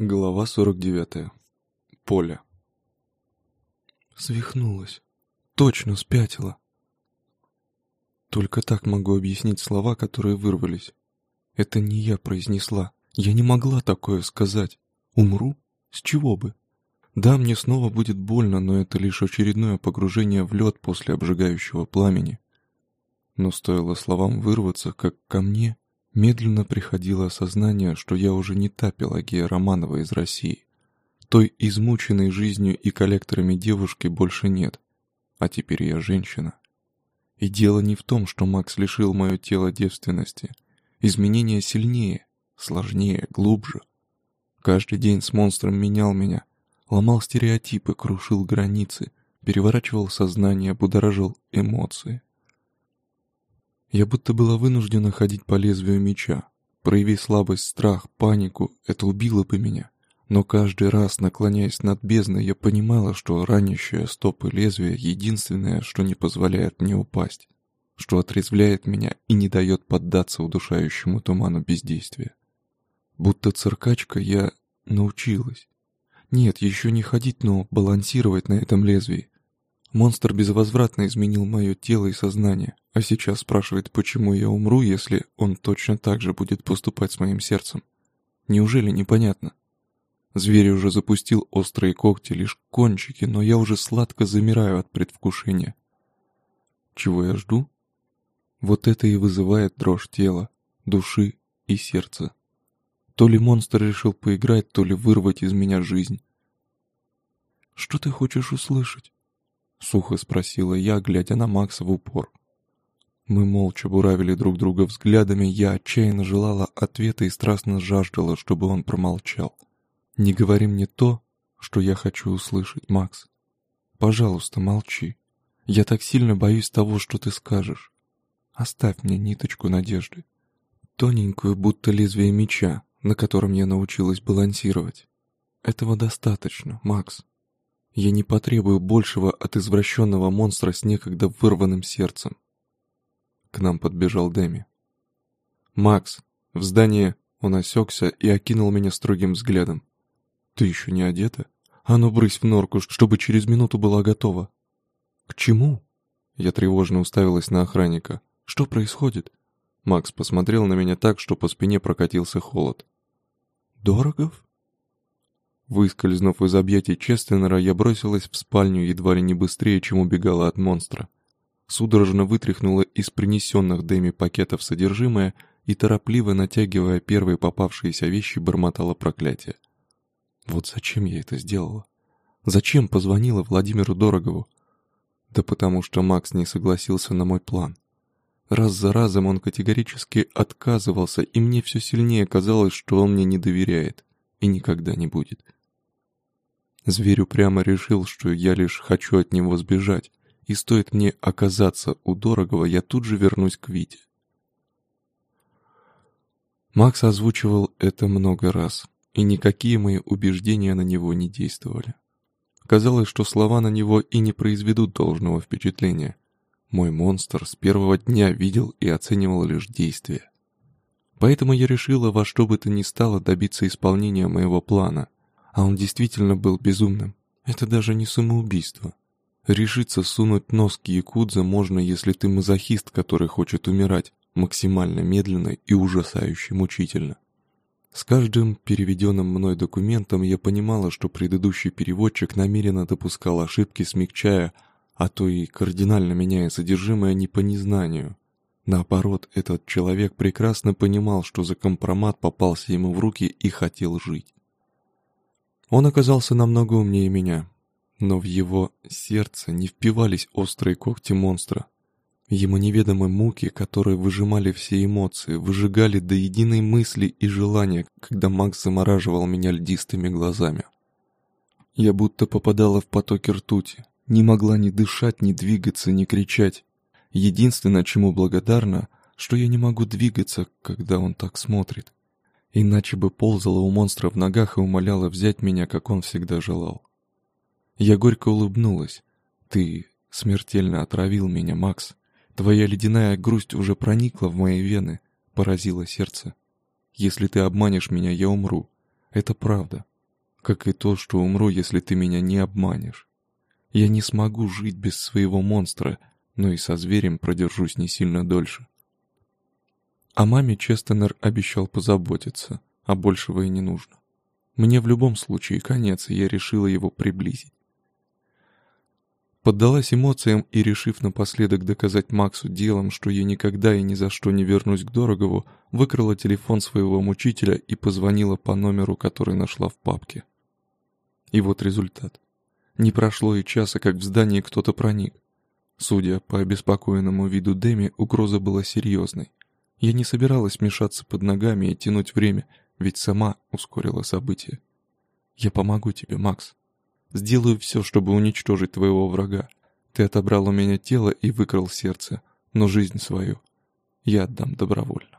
Глава 49. Поле. Свихнулась. Точно спятила. Только так могу объяснить слова, которые вырвались. Это не я произнесла. Я не могла такое сказать. Умру? С чего бы? Да, мне снова будет больно, но это лишь очередное погружение в лед после обжигающего пламени. Но стоило словам вырваться, как ко мне Медленно приходило осознание, что я уже не та Пелагея Романова из России. Той измученной жизнью и коллекторами девушки больше нет. А теперь я женщина. И дело не в том, что Макс лишил мое тело девственности. Изменения сильнее, сложнее, глубже. Каждый день с монстром менял меня, ломал стереотипы, крушил границы, переворачивал сознание, будоражил эмоции. Я будто была вынуждена ходить по лезвию меча. Прояви слабость, страх, панику, это убило бы меня. Но каждый раз, наклоняясь над бездной, я понимала, что ранящее стопы лезвия — единственное, что не позволяет мне упасть, что отрезвляет меня и не дает поддаться удушающему туману бездействия. Будто циркачка я научилась. Нет, еще не ходить, но балансировать на этом лезвии. Монстр безвозвратно изменил мое тело и сознание, а сейчас спрашивает, почему я умру, если он точно так же будет поступать с моим сердцем. Неужели непонятно? Зверь уже запустил острые когти, лишь кончики, но я уже сладко замираю от предвкушения. Чего я жду? Вот это и вызывает дрожь тела, души и сердца. То ли монстр решил поиграть, то ли вырвать из меня жизнь. Что ты хочешь услышать? — сухо спросила я, глядя на Макса в упор. Мы молча буравили друг друга взглядами, я отчаянно желала ответа и страстно жаждала, чтобы он промолчал. «Не говори мне то, что я хочу услышать, Макс. Пожалуйста, молчи. Я так сильно боюсь того, что ты скажешь. Оставь мне ниточку надежды. Тоненькую, будто лезвие меча, на котором я научилась балансировать. Этого достаточно, Макс. Я не потребую большего от извращенного монстра с некогда вырванным сердцем. К нам подбежал Дэми. «Макс, в здании...» Он осекся и окинул меня строгим взглядом. «Ты еще не одета? А ну брысь в норку, чтобы через минуту была готова». «К чему?» Я тревожно уставилась на охранника. «Что происходит?» Макс посмотрел на меня так, что по спине прокатился холод. «Дорогов?» Выскользнув из объятий Честенера, я бросилась в спальню едва ли не быстрее, чем убегала от монстра. Судорожно вытряхнула из принесенных Дэми пакетов содержимое и, торопливо натягивая первые попавшиеся вещи, бормотала проклятие. Вот зачем я это сделала? Зачем позвонила Владимиру Дорогову? Да потому что Макс не согласился на мой план. Раз за разом он категорически отказывался, и мне все сильнее казалось, что он мне не доверяет и никогда не будет. Зверь упрямо решил, что я лишь хочу от него сбежать, и стоит мне оказаться у Дорогого, я тут же вернусь к Вите. Макс озвучивал это много раз, и никакие мои убеждения на него не действовали. Казалось, что слова на него и не произведут должного впечатления. Мой монстр с первого дня видел и оценивал лишь действия. Поэтому я решила во что бы то ни стало добиться исполнения моего плана — а он действительно был безумным. Это даже не самоубийство. Решиться сунуть нос к якудзе можно, если ты мазохист, который хочет умирать максимально медленно и ужасающе мучительно. С каждым переведенным мной документом я понимала, что предыдущий переводчик намеренно допускал ошибки, смягчая, а то и кардинально меняя содержимое не по незнанию. Наоборот, этот человек прекрасно понимал, что за компромат попался ему в руки и хотел жить. Он оказался намного умнее меня, но в его сердце не впивались острые когти монстра. Ему неведомы муки, которые выжимали все эмоции, выжигали до единой мысли и желания, когда Макс замораживал меня льдистыми глазами. Я будто попадала в потоки ртути, не могла ни дышать, ни двигаться, ни кричать. Единственное, чему благодарна, что я не могу двигаться, когда он так смотрит. Иначе бы ползала у монстра в ногах и умоляла взять меня, как он всегда желал. Я горько улыбнулась. «Ты смертельно отравил меня, Макс. Твоя ледяная грусть уже проникла в мои вены, поразила сердце. Если ты обманешь меня, я умру. Это правда, как и то, что умру, если ты меня не обманешь. Я не смогу жить без своего монстра, но и со зверем продержусь не сильно дольше. О маме Честенер обещал позаботиться, а большего и не нужно. Мне в любом случае конец, и я решила его приблизить. Поддалась эмоциям и, решив напоследок доказать Максу делом, что я никогда и ни за что не вернусь к Дорогову, выкрала телефон своего мучителя и позвонила по номеру, который нашла в папке. И вот результат. Не прошло и часа, как в здание кто-то проник. Судя по обеспокоенному виду Дэми, угроза была серьезной. Я не собиралась мешаться под ногами и тянуть время, ведь сама ускорила события. «Я помогу тебе, Макс. Сделаю все, чтобы уничтожить твоего врага. Ты отобрал у меня тело и выкрал сердце, но жизнь свою я отдам добровольно».